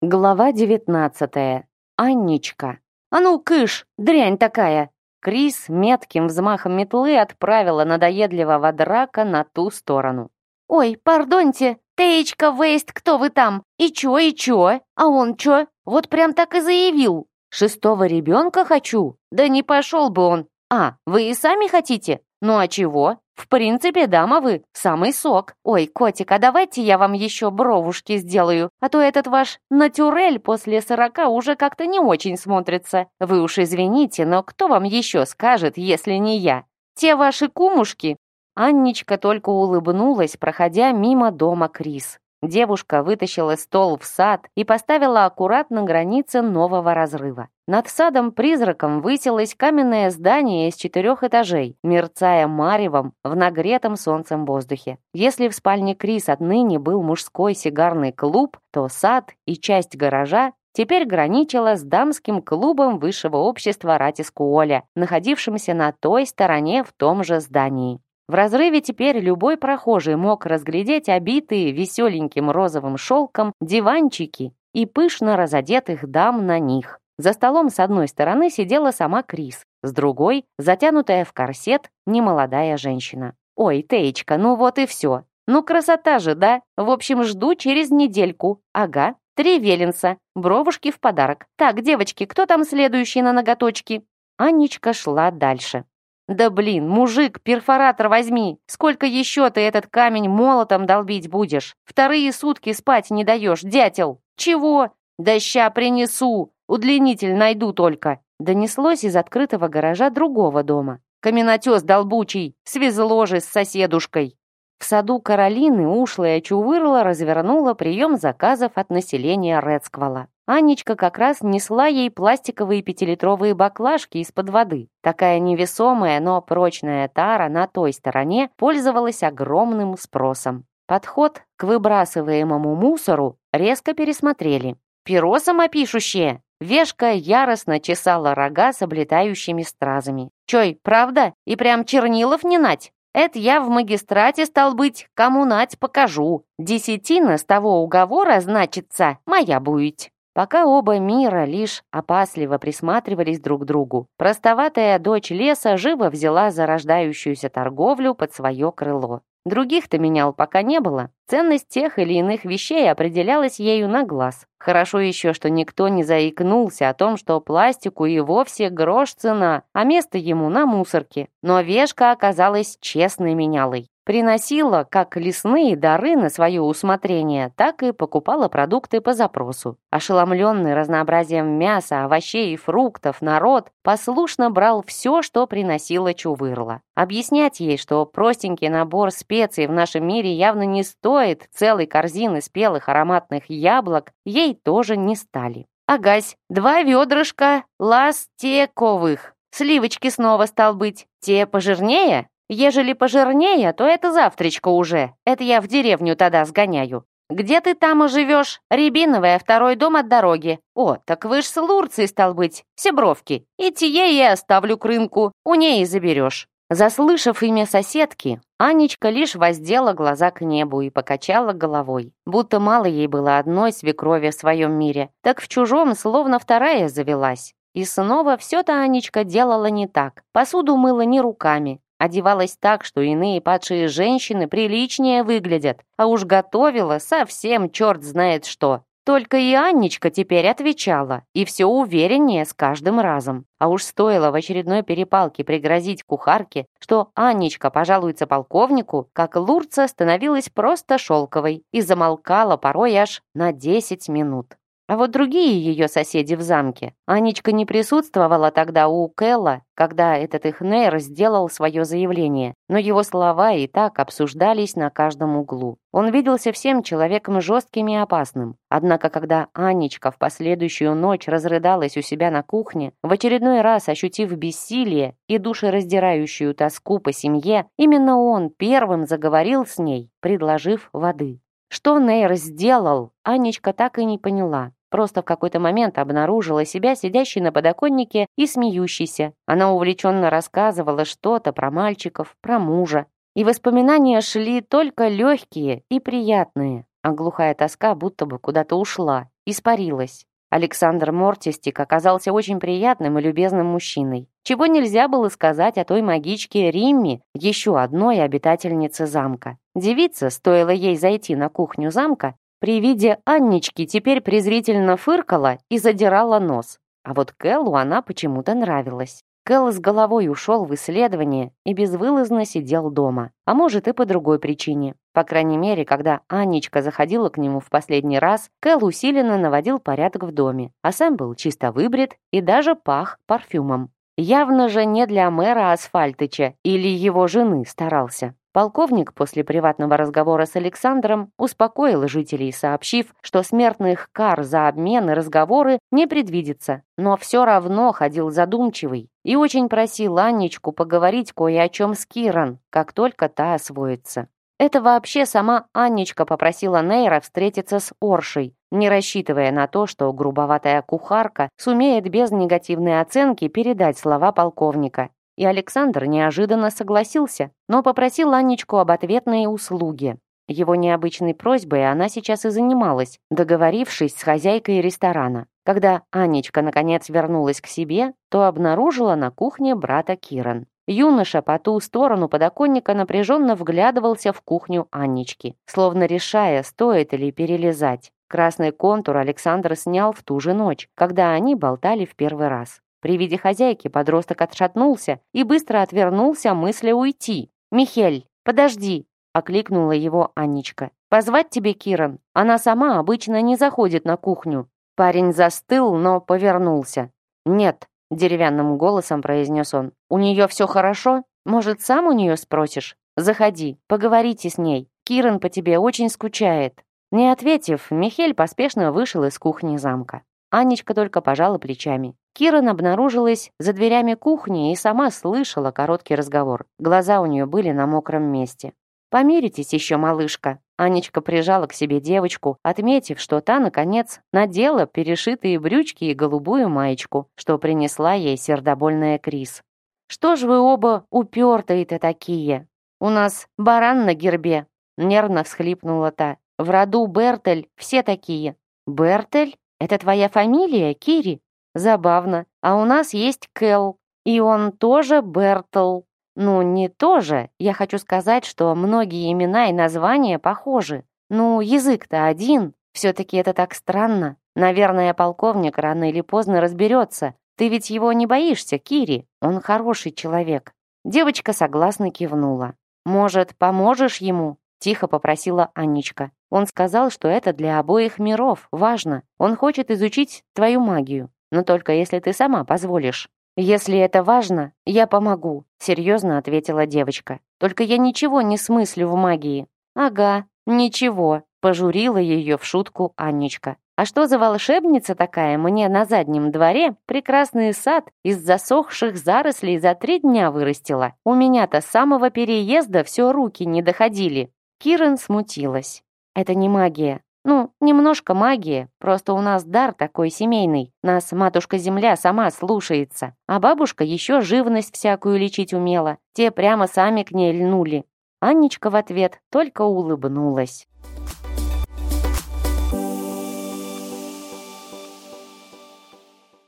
Глава девятнадцатая. Анничка. «А ну, кыш, дрянь такая!» Крис метким взмахом метлы отправила надоедливого драка на ту сторону. «Ой, пардоньте, Теечка, Вейст, кто вы там? И чё, и чё? А он чё? Вот прям так и заявил. Шестого ребенка хочу? Да не пошел бы он. А, вы и сами хотите? Ну а чего? В принципе, дама вы, самый сок. Ой, котик, а давайте я вам еще бровушки сделаю, а то этот ваш натюрель после сорока уже как-то не очень смотрится. Вы уж извините, но кто вам еще скажет, если не я? Те ваши кумушки?» Анничка только улыбнулась, проходя мимо дома Крис. Девушка вытащила стол в сад и поставила аккуратно границе нового разрыва. Над садом-призраком высилось каменное здание из четырех этажей, мерцая маревом в нагретом солнцем воздухе. Если в спальне Крис отныне был мужской сигарный клуб, то сад и часть гаража теперь граничила с дамским клубом высшего общества Ратискуоля, находившимся на той стороне в том же здании. В разрыве теперь любой прохожий мог разглядеть обитые веселеньким розовым шелком диванчики и пышно разодетых дам на них. За столом с одной стороны сидела сама Крис, с другой, затянутая в корсет, немолодая женщина. «Ой, Теечка, ну вот и все. Ну красота же, да? В общем, жду через недельку. Ага, три веленца, бровушки в подарок. Так, девочки, кто там следующий на ноготочки?» Анечка шла дальше. «Да блин, мужик, перфоратор возьми! Сколько еще ты этот камень молотом долбить будешь? Вторые сутки спать не даешь, дятел! Чего? Да ща принесу! Удлинитель найду только!» Донеслось из открытого гаража другого дома. «Каменотес долбучий! Свезло же с соседушкой!» В саду Каролины ушлая чувырла развернула прием заказов от населения Рецквала. Анечка как раз несла ей пластиковые пятилитровые баклажки из-под воды. Такая невесомая, но прочная тара на той стороне пользовалась огромным спросом. Подход к выбрасываемому мусору резко пересмотрели. «Перо самопишущее!» Вешка яростно чесала рога с облетающими стразами. «Чой, правда? И прям чернилов не нать?» Это я в магистрате, стал быть, кому нать покажу. Десятина с того уговора, значится, моя будет. Пока оба мира лишь опасливо присматривались друг к другу, простоватая дочь леса живо взяла зарождающуюся торговлю под свое крыло. Других-то менял пока не было. Ценность тех или иных вещей определялась ею на глаз. Хорошо еще, что никто не заикнулся о том, что пластику и вовсе грош цена, а место ему на мусорке. Но вешка оказалась честной менялой приносила как лесные дары на свое усмотрение, так и покупала продукты по запросу. Ошеломленный разнообразием мяса, овощей и фруктов, народ послушно брал все, что приносила Чувырла. Объяснять ей, что простенький набор специй в нашем мире явно не стоит целой корзины спелых ароматных яблок, ей тоже не стали. Агась, два ведрышка ластековых. Сливочки снова стал быть. Те пожирнее? Ежели пожирнее, то это завтрачка уже. Это я в деревню тогда сгоняю. Где ты там живешь? Рябиновая, второй дом от дороги. О, так вы ж с Лурцией, стал быть, Себровки. И тие я оставлю к рынку, у ней и заберешь». Заслышав имя соседки, Анечка лишь воздела глаза к небу и покачала головой. Будто мало ей было одной свекрови в своем мире, так в чужом словно вторая завелась. И снова все-то Анечка делала не так. Посуду мыла не руками, Одевалась так, что иные падшие женщины приличнее выглядят, а уж готовила совсем черт знает что. Только и Анничка теперь отвечала, и все увереннее с каждым разом. А уж стоило в очередной перепалке пригрозить кухарке, что Анничка пожалуется полковнику, как Лурца становилась просто шелковой и замолкала порой аж на 10 минут. А вот другие ее соседи в замке. Анечка не присутствовала тогда у Кэлла, когда этот их Нейр сделал свое заявление, но его слова и так обсуждались на каждом углу. Он виделся всем человеком жестким и опасным. Однако, когда Анечка в последующую ночь разрыдалась у себя на кухне, в очередной раз ощутив бессилие и душераздирающую тоску по семье, именно он первым заговорил с ней, предложив воды. Что Нейр сделал, Анечка так и не поняла. Просто в какой-то момент обнаружила себя сидящей на подоконнике и смеющейся. Она увлеченно рассказывала что-то про мальчиков, про мужа. И воспоминания шли только легкие и приятные, а глухая тоска будто бы куда-то ушла, испарилась. Александр Мортистик оказался очень приятным и любезным мужчиной. Чего нельзя было сказать о той магичке Римме, еще одной обитательнице замка. Девица, стоило ей зайти на кухню замка, при виде Аннички теперь презрительно фыркала и задирала нос. А вот Кэллу она почему-то нравилась. Кэл с головой ушел в исследование и безвылазно сидел дома. А может и по другой причине. По крайней мере, когда Анечка заходила к нему в последний раз, Кэл усиленно наводил порядок в доме, а сам был чисто выбрит и даже пах парфюмом. Явно же не для мэра Асфальтыча или его жены старался. Полковник после приватного разговора с Александром успокоил жителей, сообщив, что смертных кар за обмен и разговоры не предвидится, но все равно ходил задумчивый и очень просил Анечку поговорить кое о чем с Киран, как только та освоится. Это вообще сама Анечка попросила Нейра встретиться с Оршей, не рассчитывая на то, что грубоватая кухарка сумеет без негативной оценки передать слова полковника и Александр неожиданно согласился, но попросил Анечку об ответной услуге. Его необычной просьбой она сейчас и занималась, договорившись с хозяйкой ресторана. Когда Анечка наконец вернулась к себе, то обнаружила на кухне брата Киран. Юноша по ту сторону подоконника напряженно вглядывался в кухню Анечки, словно решая, стоит ли перелезать. Красный контур Александр снял в ту же ночь, когда они болтали в первый раз. При виде хозяйки подросток отшатнулся и быстро отвернулся, мысля уйти. «Михель, подожди!» — окликнула его Анечка. «Позвать тебе Киран? Она сама обычно не заходит на кухню». Парень застыл, но повернулся. «Нет», — деревянным голосом произнес он. «У нее все хорошо? Может, сам у нее спросишь? Заходи, поговорите с ней. Киран по тебе очень скучает». Не ответив, Михель поспешно вышел из кухни замка. Анечка только пожала плечами. Киран обнаружилась за дверями кухни и сама слышала короткий разговор. Глаза у нее были на мокром месте. «Помиритесь еще, малышка». Анечка прижала к себе девочку, отметив, что та, наконец, надела перешитые брючки и голубую маечку, что принесла ей сердобольная Крис. «Что ж вы оба упертые-то такие? У нас баран на гербе», — нервно всхлипнула та. «В роду Бертель все такие». «Бертель? Это твоя фамилия, Кири?» Забавно. А у нас есть Кэл. И он тоже Бертл. Ну, не тоже. Я хочу сказать, что многие имена и названия похожи. Ну, язык-то один. Все-таки это так странно. Наверное, полковник рано или поздно разберется. Ты ведь его не боишься, Кири? Он хороший человек. Девочка согласно кивнула. «Может, поможешь ему?» — тихо попросила Анечка. «Он сказал, что это для обоих миров, важно. Он хочет изучить твою магию но только если ты сама позволишь. Если это важно, я помогу, серьезно ответила девочка. Только я ничего не смыслю в магии. Ага, ничего, пожурила ее в шутку Анечка. А что за волшебница такая мне на заднем дворе прекрасный сад из засохших зарослей за три дня вырастила? У меня-то с самого переезда все руки не доходили. Кирен смутилась. Это не магия, ну, немножко магии, просто у нас дар такой семейный. Нас матушка-земля сама слушается, а бабушка еще живность всякую лечить умела. Те прямо сами к ней льнули. Анечка в ответ только улыбнулась.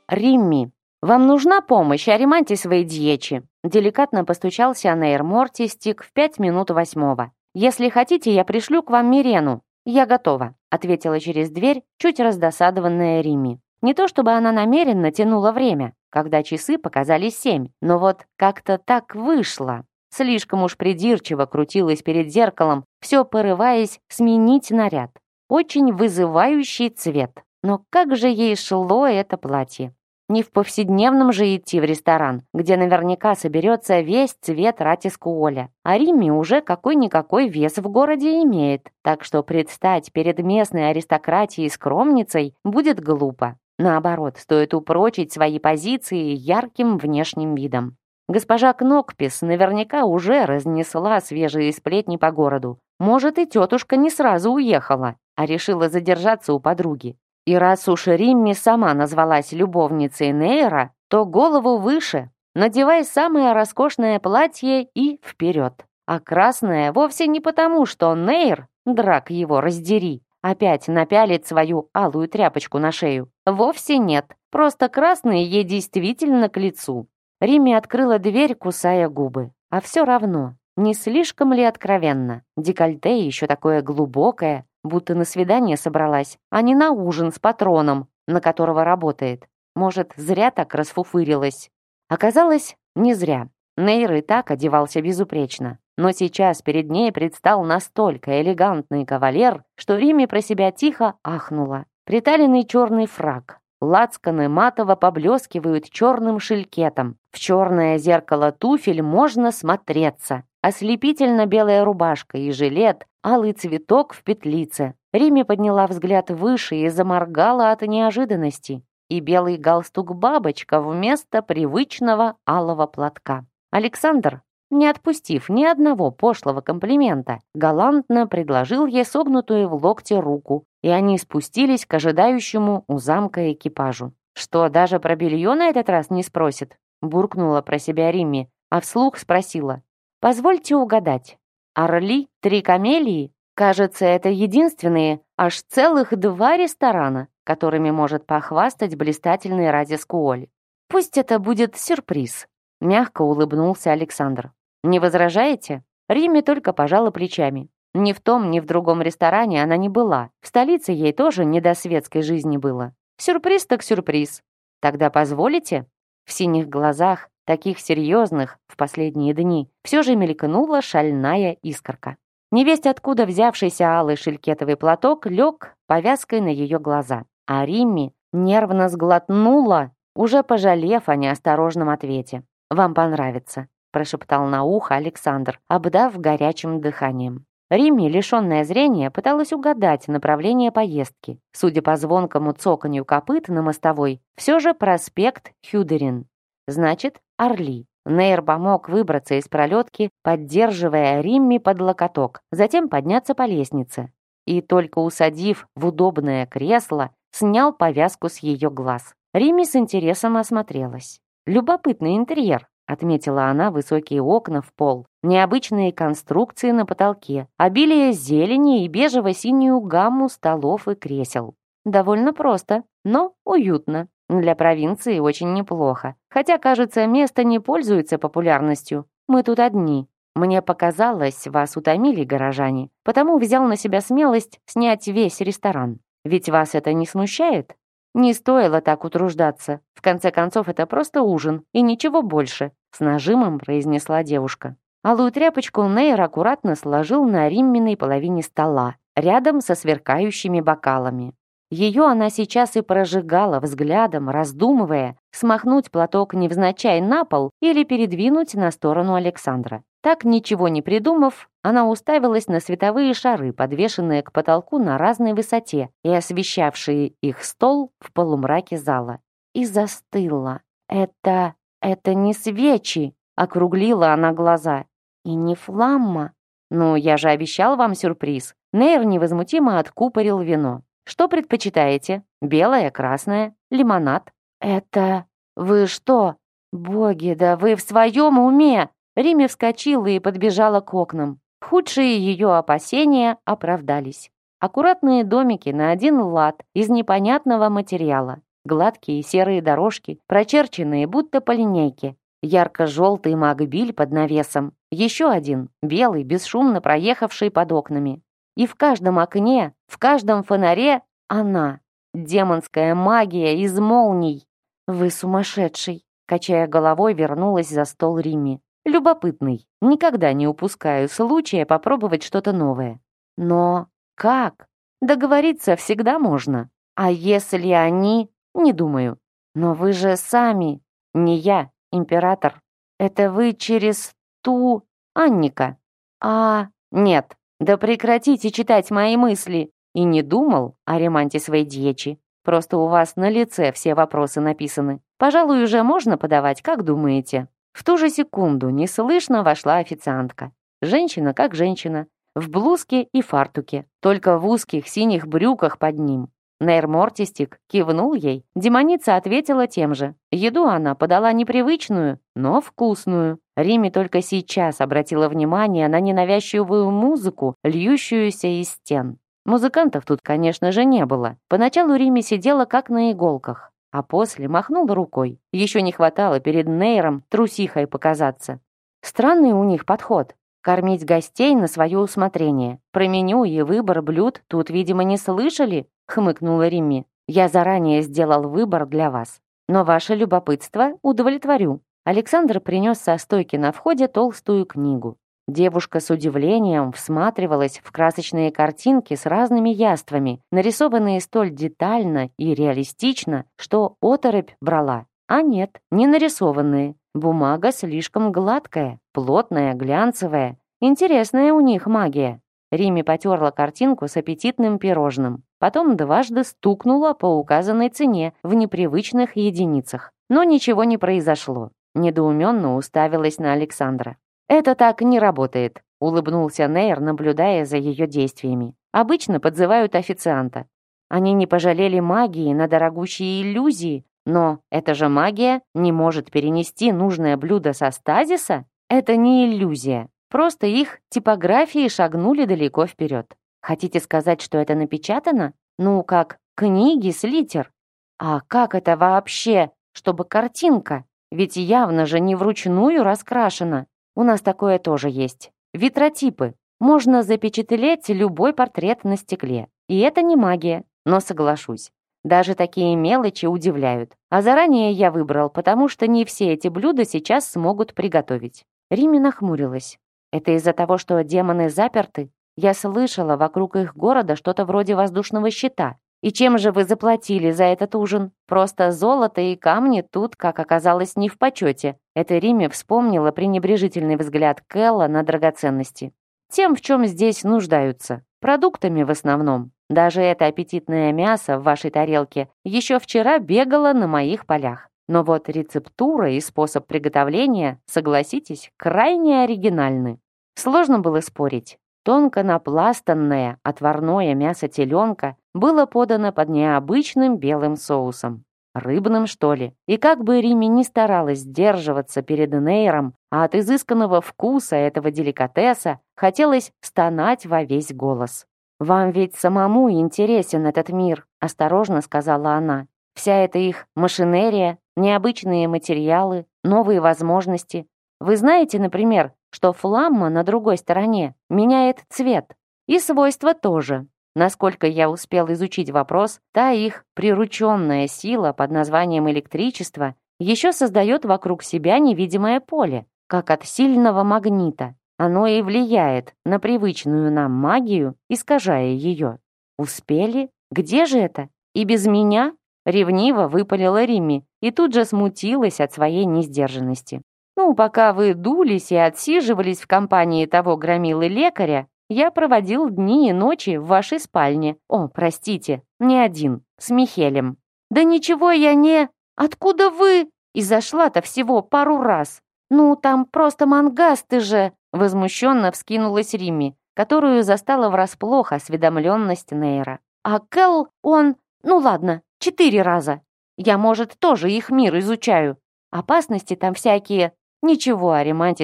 Римми, вам нужна помощь о ремонте своей дьечи? Деликатно постучался Нейр Мортистик в пять минут восьмого. Если хотите, я пришлю к вам Мирену. «Я готова», — ответила через дверь, чуть раздосадованная Рими. Не то чтобы она намеренно тянула время, когда часы показали семь, но вот как-то так вышло. Слишком уж придирчиво крутилась перед зеркалом, все порываясь сменить наряд. Очень вызывающий цвет. Но как же ей шло это платье? Не в повседневном же идти в ресторан, где наверняка соберется весь цвет Ратискуоля. А Римми уже какой-никакой вес в городе имеет, так что предстать перед местной аристократией скромницей будет глупо. Наоборот, стоит упрочить свои позиции ярким внешним видом. Госпожа Кнокпис наверняка уже разнесла свежие сплетни по городу. Может, и тетушка не сразу уехала, а решила задержаться у подруги. И раз уж Римми сама назвалась любовницей Нейра, то голову выше, надевай самое роскошное платье и вперед. А красное вовсе не потому, что Нейр, драк его раздери, опять напялить свою алую тряпочку на шею? Вовсе нет. Просто красные ей действительно к лицу. Римми открыла дверь, кусая губы. А все равно, не слишком ли откровенно? Декольте еще такое глубокое, будто на свидание собралась, а не на ужин с патроном, на которого работает. Может, зря так расфуфырилась. Оказалось, не зря. Нейр и так одевался безупречно. Но сейчас перед ней предстал настолько элегантный кавалер, что Риме про себя тихо ахнула. Приталенный черный фраг, лацканы матово поблескивают черным шелькетом. В черное зеркало туфель можно смотреться. Ослепительно белая рубашка и жилет, алый цветок в петлице. Риме подняла взгляд выше и заморгала от неожиданности. И белый галстук-бабочка вместо привычного алого платка. Александр, не отпустив ни одного пошлого комплимента, галантно предложил ей согнутую в локте руку, и они спустились к ожидающему у замка экипажу. «Что, даже про белье на этот раз не спросит?» буркнула про себя Римми, а вслух спросила. «Позвольте угадать. Орли, три камелии? Кажется, это единственные, аж целых два ресторана, которыми может похвастать блистательный Радис Куоль. Пусть это будет сюрприз». Мягко улыбнулся Александр. «Не возражаете?» Римми только пожала плечами. Ни в том, ни в другом ресторане она не была. В столице ей тоже не до светской жизни было. Сюрприз так сюрприз. Тогда позволите? В синих глазах, таких серьезных в последние дни, все же мелькнула шальная искорка. Невесть откуда взявшийся алый шелькетовый платок лег повязкой на ее глаза. А Римми нервно сглотнула, уже пожалев о неосторожном ответе. «Вам понравится», — прошептал на ухо Александр, обдав горячим дыханием. Римми, лишенная зрения, пыталась угадать направление поездки. Судя по звонкому цоканью копыт на мостовой, все же проспект Хюдерин. Значит, Орли. Нейр помог выбраться из пролетки, поддерживая Римми под локоток, затем подняться по лестнице. И только усадив в удобное кресло, снял повязку с ее глаз. Римми с интересом осмотрелась. Любопытный интерьер отметила она высокие окна в пол, необычные конструкции на потолке, обилие зелени и бежево-синюю гамму столов и кресел. Довольно просто, но уютно. Для провинции очень неплохо. Хотя, кажется, место не пользуется популярностью. Мы тут одни. Мне показалось, вас утомили горожане, потому взял на себя смелость снять весь ресторан. Ведь вас это не смущает? Не стоило так утруждаться. В конце концов, это просто ужин и ничего больше», — с нажимом произнесла девушка. Алую тряпочку Нейр аккуратно сложил на римменной половине стола, рядом со сверкающими бокалами. Ее она сейчас и прожигала взглядом, раздумывая, смахнуть платок невзначай на пол или передвинуть на сторону Александра. Так, ничего не придумав, она уставилась на световые шары, подвешенные к потолку на разной высоте и освещавшие их стол в полумраке зала. И застыла. «Это... это не свечи!» — округлила она глаза. «И не фламма!» «Ну, я же обещал вам сюрприз!» Нейр невозмутимо откупорил вино. «Что предпочитаете? Белое, красное, лимонад?» «Это... вы что? Боги, да вы в своем уме!» Риме вскочила и подбежала к окнам. Худшие ее опасения оправдались. Аккуратные домики на один лад из непонятного материала. Гладкие серые дорожки, прочерченные будто по линейке. Ярко-желтый магбиль под навесом. Еще один, белый, бесшумно проехавший под окнами. И в каждом окне, в каждом фонаре она. Демонская магия из молний. «Вы сумасшедший!» Качая головой, вернулась за стол Римми. Любопытный. Никогда не упускаю случая попробовать что-то новое. Но как? Договориться всегда можно. А если они... Не думаю. Но вы же сами... Не я, император. Это вы через ту... Анника. А... Нет. Да прекратите читать мои мысли. И не думал о ремонте своей дьечи. Просто у вас на лице все вопросы написаны. Пожалуй, уже можно подавать, как думаете? В ту же секунду неслышно вошла официантка. Женщина как женщина, в блузке и фартуке, только в узких синих брюках под ним. Нейр Мортистик кивнул ей. Демоница ответила тем же. Еду она подала непривычную, но вкусную. Риме только сейчас обратила внимание на ненавязчивую музыку, льющуюся из стен. Музыкантов тут, конечно же, не было. Поначалу Риме сидела как на иголках, а после махнула рукой. Еще не хватало перед Нейром трусихой показаться. Странный у них подход. Кормить гостей на свое усмотрение. Про меню и выбор блюд тут, видимо, не слышали, хмыкнула Римми. Я заранее сделал выбор для вас. Но ваше любопытство удовлетворю. Александр принес со стойки на входе толстую книгу. Девушка с удивлением всматривалась в красочные картинки с разными яствами, нарисованные столь детально и реалистично, что оторопь брала. А нет, не нарисованные. Бумага слишком гладкая, плотная, глянцевая. Интересная у них магия. Риме потерла картинку с аппетитным пирожным. Потом дважды стукнула по указанной цене в непривычных единицах. Но ничего не произошло. Недоуменно уставилась на Александра. «Это так не работает», — улыбнулся Нейр, наблюдая за ее действиями. «Обычно подзывают официанта. Они не пожалели магии на дорогущие иллюзии, но эта же магия не может перенести нужное блюдо со стазиса? Это не иллюзия. Просто их типографии шагнули далеко вперед. Хотите сказать, что это напечатано? Ну, как книги с литер. А как это вообще, чтобы картинка? Ведь явно же не вручную раскрашена. У нас такое тоже есть. Витротипы. Можно запечатлеть любой портрет на стекле. И это не магия, но соглашусь. Даже такие мелочи удивляют. А заранее я выбрал, потому что не все эти блюда сейчас смогут приготовить. Риме нахмурилась. Это из-за того, что демоны заперты? Я слышала вокруг их города что-то вроде воздушного щита. И чем же вы заплатили за этот ужин? Просто золото и камни тут, как оказалось, не в почете. Это Риме вспомнила пренебрежительный взгляд Кэлла на драгоценности. Тем, в чем здесь нуждаются. Продуктами в основном. Даже это аппетитное мясо в вашей тарелке еще вчера бегало на моих полях. Но вот рецептура и способ приготовления, согласитесь, крайне оригинальны. Сложно было спорить. Тонко напластанное отварное мясо теленка было подано под необычным белым соусом. Рыбным, что ли? И как бы Риме не старалась сдерживаться перед Нейром, а от изысканного вкуса этого деликатеса хотелось стонать во весь голос. «Вам ведь самому интересен этот мир», — осторожно сказала она. «Вся эта их машинерия, необычные материалы, новые возможности. Вы знаете, например, что фламма на другой стороне меняет цвет. И свойства тоже. Насколько я успел изучить вопрос, та их прирученная сила под названием электричество еще создает вокруг себя невидимое поле, как от сильного магнита. Оно и влияет на привычную нам магию, искажая ее. Успели? Где же это? И без меня? Ревниво выпалила Римми и тут же смутилась от своей несдержанности. Ну, пока вы дулись и отсиживались в компании того громилы лекаря, я проводил дни и ночи в вашей спальне. О, простите, не один, с Михелем. Да ничего я не... Откуда вы? И зашла-то всего пару раз. Ну, там просто мангасты же. Возмущенно вскинулась Римми, которую застала врасплох осведомленность Нейра. А Кэл, он... Ну ладно, четыре раза. Я, может, тоже их мир изучаю. Опасности там всякие. Ничего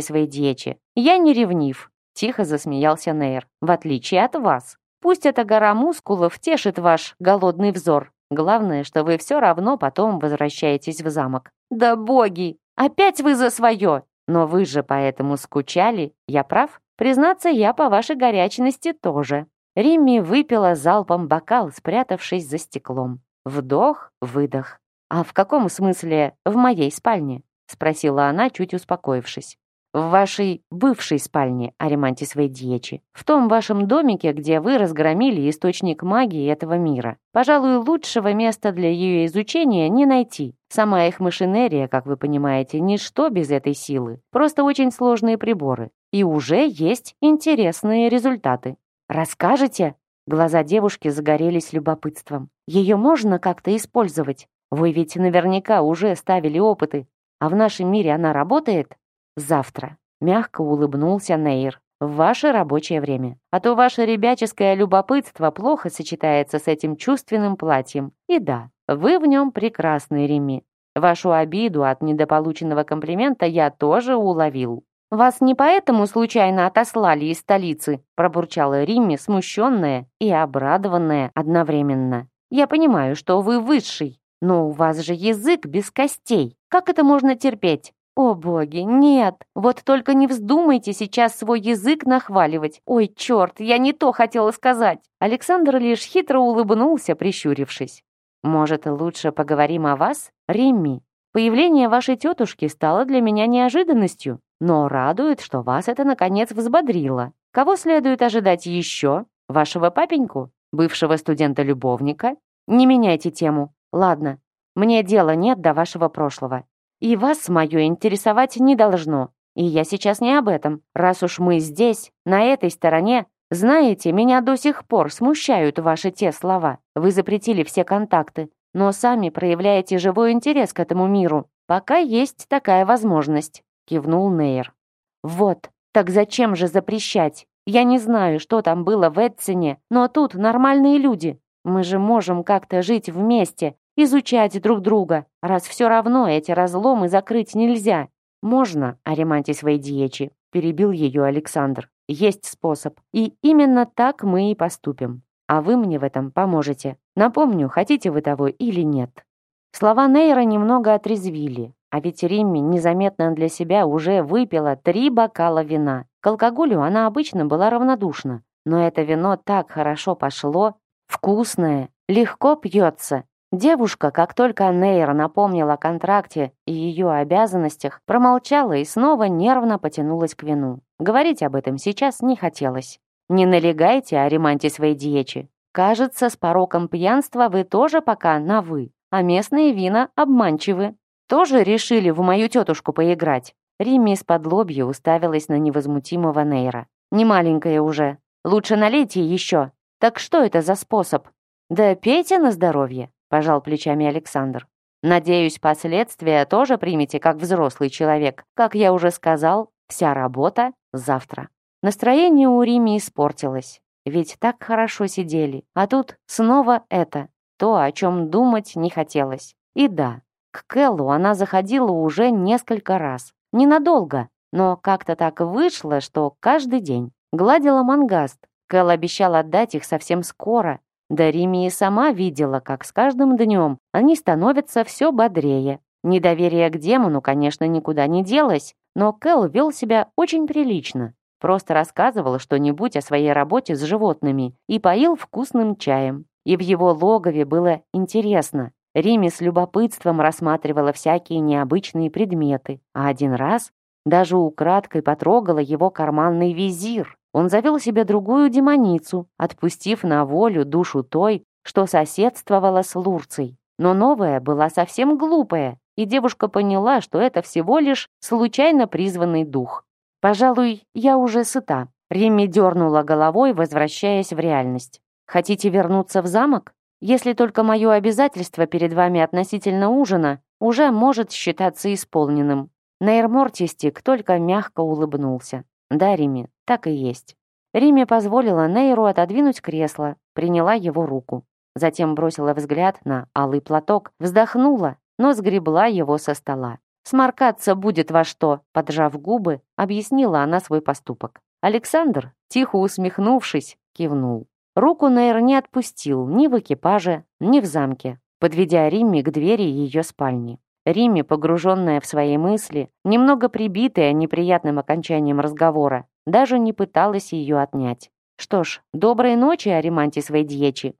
своей дечи. Я не ревнив. Тихо засмеялся Нейр. В отличие от вас. Пусть эта гора мускулов тешит ваш голодный взор. Главное, что вы все равно потом возвращаетесь в замок. Да боги! Опять вы за свое! Но вы же поэтому скучали, я прав? Признаться, я по вашей горячности тоже». Римми выпила залпом бокал, спрятавшись за стеклом. Вдох, выдох. «А в каком смысле в моей спальне?» — спросила она, чуть успокоившись в вашей бывшей спальне, Аримантис Вейдьечи, в том вашем домике, где вы разгромили источник магии этого мира. Пожалуй, лучшего места для ее изучения не найти. Сама их машинерия, как вы понимаете, ничто без этой силы. Просто очень сложные приборы. И уже есть интересные результаты. Расскажете? Глаза девушки загорелись любопытством. Ее можно как-то использовать? Вы ведь наверняка уже ставили опыты. А в нашем мире она работает? Завтра. Мягко улыбнулся Нейр. В ваше рабочее время. А то ваше ребяческое любопытство плохо сочетается с этим чувственным платьем. И да, вы в нем прекрасный, Реми. Вашу обиду от недополученного комплимента я тоже уловил. «Вас не поэтому случайно отослали из столицы?» пробурчала Римми, смущенная и обрадованная одновременно. «Я понимаю, что вы высший, но у вас же язык без костей. Как это можно терпеть?» «О боги, нет! Вот только не вздумайте сейчас свой язык нахваливать. Ой, черт, я не то хотела сказать!» Александр лишь хитро улыбнулся, прищурившись. «Может, лучше поговорим о вас, Римми? Появление вашей тетушки стало для меня неожиданностью, но радует, что вас это, наконец, взбодрило. Кого следует ожидать еще? Вашего папеньку? Бывшего студента-любовника? Не меняйте тему. Ладно, мне дела нет до вашего прошлого. И вас мое интересовать не должно. И я сейчас не об этом. Раз уж мы здесь, на этой стороне, знаете, меня до сих пор смущают ваши те слова. Вы запретили все контакты, но сами проявляете живой интерес к этому миру. Пока есть такая возможность», — кивнул Нейр. «Вот, так зачем же запрещать? Я не знаю, что там было в Эдсене, но тут нормальные люди. Мы же можем как-то жить вместе, изучать друг друга, раз все равно эти разломы закрыть нельзя. Можно, Аримантис Вейдиечи, перебил ее Александр. Есть способ. И именно так мы и поступим. А вы мне в этом поможете. Напомню, хотите вы того или нет. Слова Нейра немного отрезвили, а ведь Римми незаметно для себя уже выпила три бокала вина. К алкоголю она обычно была равнодушна, но это вино так хорошо пошло, вкусное, легко пьется, Девушка, как только Нейр напомнила о контракте и ее обязанностях, промолчала и снова нервно потянулась к вину. Говорить об этом сейчас не хотелось. «Не налегайте о ремонте своей диечи. Кажется, с пороком пьянства вы тоже пока на «вы», а местные вина обманчивы. Тоже решили в мою тетушку поиграть?» Римми из-под лобья уставилась на невозмутимого Нейра. «Не маленькая уже. Лучше налейте еще. Так что это за способ?» «Да пейте на здоровье», пожал плечами Александр. Надеюсь, последствия тоже примете как взрослый человек. Как я уже сказал, вся работа завтра. Настроение у Рими испортилось. Ведь так хорошо сидели. А тут снова это. То, о чем думать не хотелось. И да, к Келлу она заходила уже несколько раз. Ненадолго, но как-то так вышло, что каждый день. Гладила мангаст. Кэл обещал отдать их совсем скоро, да Рими и сама видела, как с каждым днем они становятся все бодрее. Недоверие к демону, конечно, никуда не делось, но Кэл вел себя очень прилично. Просто рассказывал что-нибудь о своей работе с животными и поил вкусным чаем. И в его логове было интересно. Рими с любопытством рассматривала всякие необычные предметы, а один раз даже украдкой потрогала его карманный визир. Он завел себе другую демоницу, отпустив на волю душу той, что соседствовала с Лурцей. Но новая была совсем глупая, и девушка поняла, что это всего лишь случайно призванный дух. «Пожалуй, я уже сыта», — Римми дернула головой, возвращаясь в реальность. «Хотите вернуться в замок? Если только мое обязательство перед вами относительно ужина уже может считаться исполненным». Нейр Мортистик только мягко улыбнулся. «Да, Рими, так и есть. Риме позволила Нейру отодвинуть кресло, приняла его руку. Затем бросила взгляд на алый платок, вздохнула, но сгребла его со стола. «Сморкаться будет во что», — поджав губы, объяснила она свой поступок. Александр, тихо усмехнувшись, кивнул. Руку Нейр не отпустил ни в экипаже, ни в замке, подведя Римме к двери ее спальни. Риме, погруженная в свои мысли, немного прибитая неприятным окончанием разговора, даже не пыталась ее отнять. Что ж, доброй ночи, Аримантис Вейдьечи.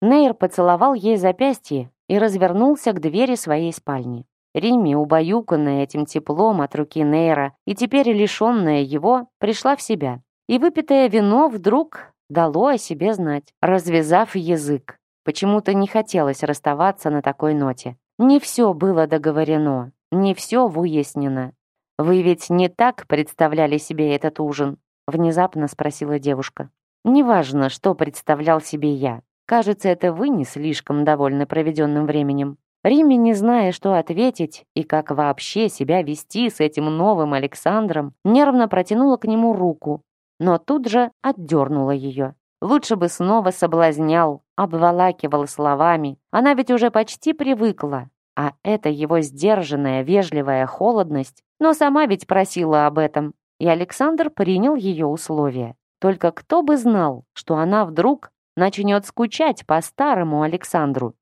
Нейр поцеловал ей запястье и развернулся к двери своей спальни. Римми, убаюканная этим теплом от руки Нейра и теперь лишенная его, пришла в себя. И выпитое вино вдруг дало о себе знать, развязав язык. Почему-то не хотелось расставаться на такой ноте. Не все было договорено, не все выяснено. Вы ведь не так представляли себе этот ужин? Внезапно спросила девушка. Неважно, что представлял себе я. Кажется, это вы не слишком довольны проведенным временем. Риме, не зная, что ответить и как вообще себя вести с этим новым Александром, нервно протянула к нему руку, но тут же отдернула ее. Лучше бы снова соблазнял, обволакивал словами. Она ведь уже почти привыкла. А это его сдержанная, вежливая холодность. Но сама ведь просила об этом. и Александр принял ее условия. Только кто бы знал, что она вдруг начнет скучать по старому Александру.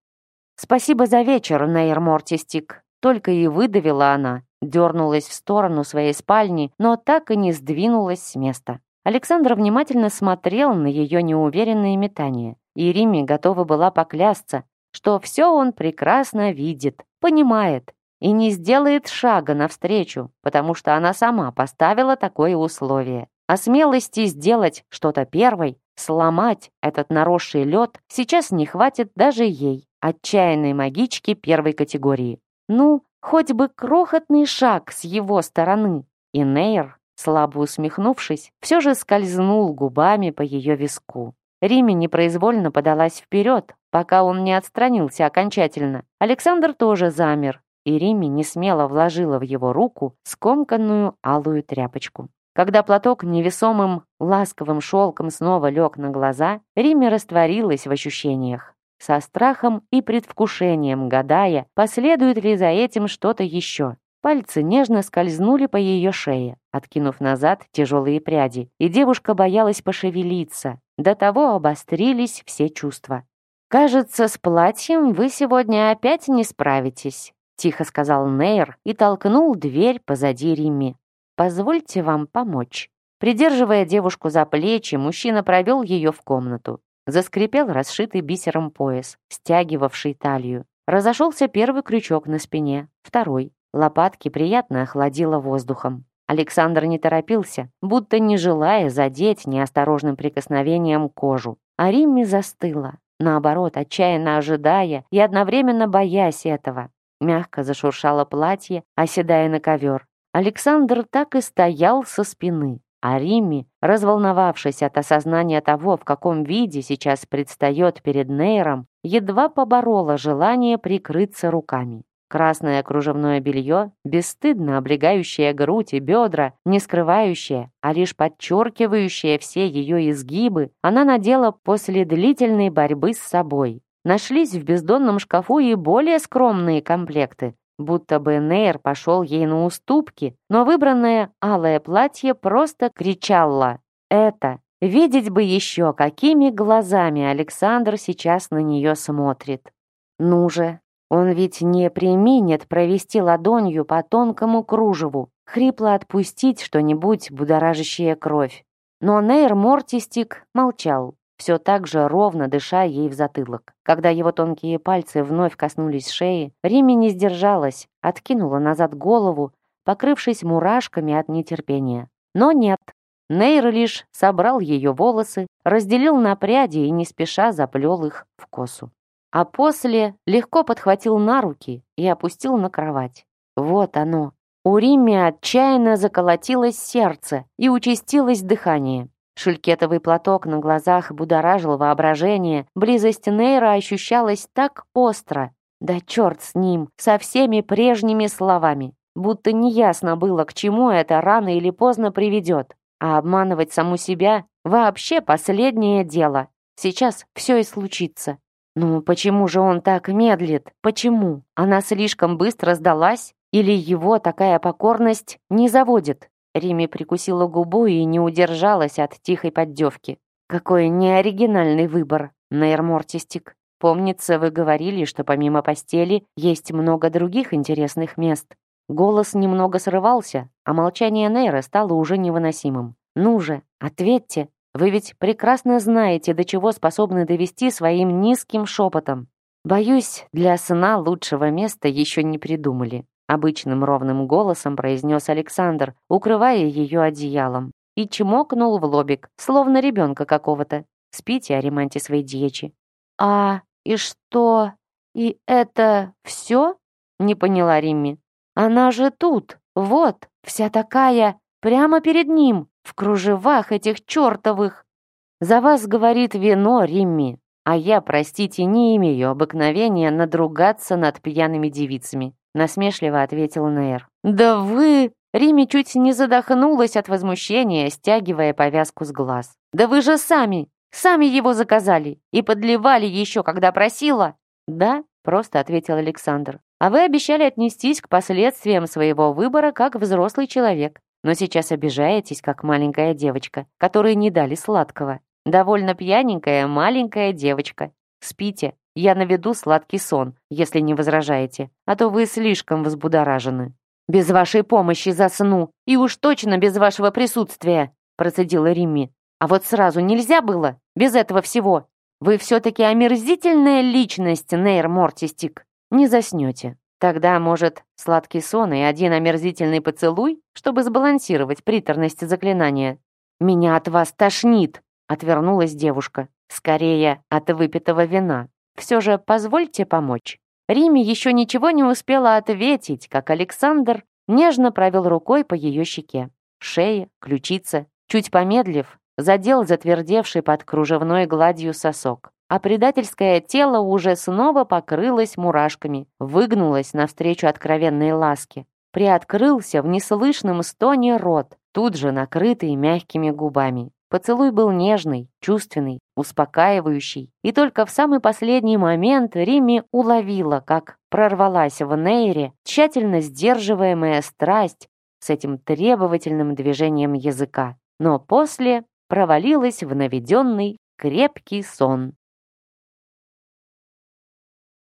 «Спасибо за вечер, Нейр Мортистик», только и выдавила она, дернулась в сторону своей спальни, но так и не сдвинулась с места. Александр внимательно смотрел на ее неуверенные метания, и Риме готова была поклясться, что все он прекрасно видит, понимает и не сделает шага навстречу, потому что она сама поставила такое условие. А смелости сделать что-то первой, сломать этот наросший лед, сейчас не хватит даже ей, отчаянной магички первой категории. Ну, хоть бы крохотный шаг с его стороны. И Нейр, слабо усмехнувшись, все же скользнул губами по ее виску. Риме непроизвольно подалась вперед, пока он не отстранился окончательно. Александр тоже замер, и Риме не смело вложила в его руку скомканную алую тряпочку. Когда платок невесомым ласковым шелком снова лег на глаза, Риме растворилась в ощущениях со страхом и предвкушением гадая, последует ли за этим что-то еще. Пальцы нежно скользнули по ее шее, откинув назад тяжелые пряди, и девушка боялась пошевелиться. До того обострились все чувства. «Кажется, с платьем вы сегодня опять не справитесь», тихо сказал Нейр и толкнул дверь позади Римми. «Позвольте вам помочь». Придерживая девушку за плечи, мужчина провел ее в комнату. Заскрипел расшитый бисером пояс, стягивавший талию. Разошелся первый крючок на спине, второй. Лопатки приятно охладило воздухом. Александр не торопился, будто не желая задеть неосторожным прикосновением кожу. А Римми застыла, наоборот, отчаянно ожидая и одновременно боясь этого. Мягко зашуршало платье, оседая на ковер. Александр так и стоял со спины, а Римми, разволновавшись от осознания того, в каком виде сейчас предстает перед Нейром, едва поборола желание прикрыться руками. Красное кружевное белье, бесстыдно облегающее грудь и бедра, не скрывающее, а лишь подчеркивающее все ее изгибы, она надела после длительной борьбы с собой. Нашлись в бездонном шкафу и более скромные комплекты, будто бы Нейр пошел ей на уступки, но выбранное алое платье просто кричало «Это!». Видеть бы еще, какими глазами Александр сейчас на нее смотрит. Ну же, он ведь не применит провести ладонью по тонкому кружеву, хрипло отпустить что-нибудь, будоражащее кровь. Но Нейр Мортистик молчал все так же ровно дыша ей в затылок. Когда его тонкие пальцы вновь коснулись шеи, Риме не сдержалась, откинула назад голову, покрывшись мурашками от нетерпения. Но нет. Нейр лишь собрал ее волосы, разделил на пряди и не спеша заплел их в косу. А после легко подхватил на руки и опустил на кровать. Вот оно. У Риме отчаянно заколотилось сердце и участилось дыхание. Шелькетовый платок на глазах будоражил воображение, близость Нейра ощущалась так остро. Да черт с ним, со всеми прежними словами. Будто неясно было, к чему это рано или поздно приведет. А обманывать саму себя — вообще последнее дело. Сейчас все и случится. Ну, почему же он так медлит? Почему? Она слишком быстро сдалась? Или его такая покорность не заводит? Рими прикусила губу и не удержалась от тихой поддевки. «Какой неоригинальный выбор, Нейр Мортистик. Помнится, вы говорили, что помимо постели есть много других интересных мест». Голос немного срывался, а молчание Нейра стало уже невыносимым. «Ну же, ответьте. Вы ведь прекрасно знаете, до чего способны довести своим низким шепотом. Боюсь, для сна лучшего места еще не придумали. Обычным ровным голосом произнес Александр, укрывая ее одеялом, и чмокнул в лобик, словно ребенка какого-то. Спите о ремонте своей дьечи. «А, и что? И это все?» Не поняла Римми. «Она же тут, вот, вся такая, прямо перед ним, в кружевах этих чертовых!» «За вас говорит вино, Римми, а я, простите, не имею обыкновения надругаться над пьяными девицами насмешливо ответил Нейр. «Да вы...» Рими чуть не задохнулась от возмущения, стягивая повязку с глаз. «Да вы же сами, сами его заказали и подливали еще, когда просила!» «Да», — просто ответил Александр. «А вы обещали отнестись к последствиям своего выбора как взрослый человек. Но сейчас обижаетесь, как маленькая девочка, которой не дали сладкого. Довольно пьяненькая маленькая девочка. Спите, я наведу сладкий сон, если не возражаете, а то вы слишком взбудоражены». «Без вашей помощи засну, и уж точно без вашего присутствия», процедила Римми. «А вот сразу нельзя было, без этого всего. Вы все-таки омерзительная личность, Нейр Мортистик. Не заснете. Тогда, может, сладкий сон и один омерзительный поцелуй, чтобы сбалансировать приторность заклинания. «Меня от вас тошнит», — отвернулась девушка. «Скорее, от выпитого вина. Все же позвольте помочь». Риме еще ничего не успела ответить, как Александр нежно провел рукой по ее щеке. Шея, ключица, чуть помедлив, задел затвердевший под кружевной гладью сосок. А предательское тело уже снова покрылось мурашками, выгнулось навстречу откровенной ласке. Приоткрылся в неслышном стоне рот, тут же накрытый мягкими губами. Поцелуй был нежный, чувственный, успокаивающий, и только в самый последний момент Римми уловила, как прорвалась в Нейре тщательно сдерживаемая страсть с этим требовательным движением языка, но после провалилась в наведенный крепкий сон.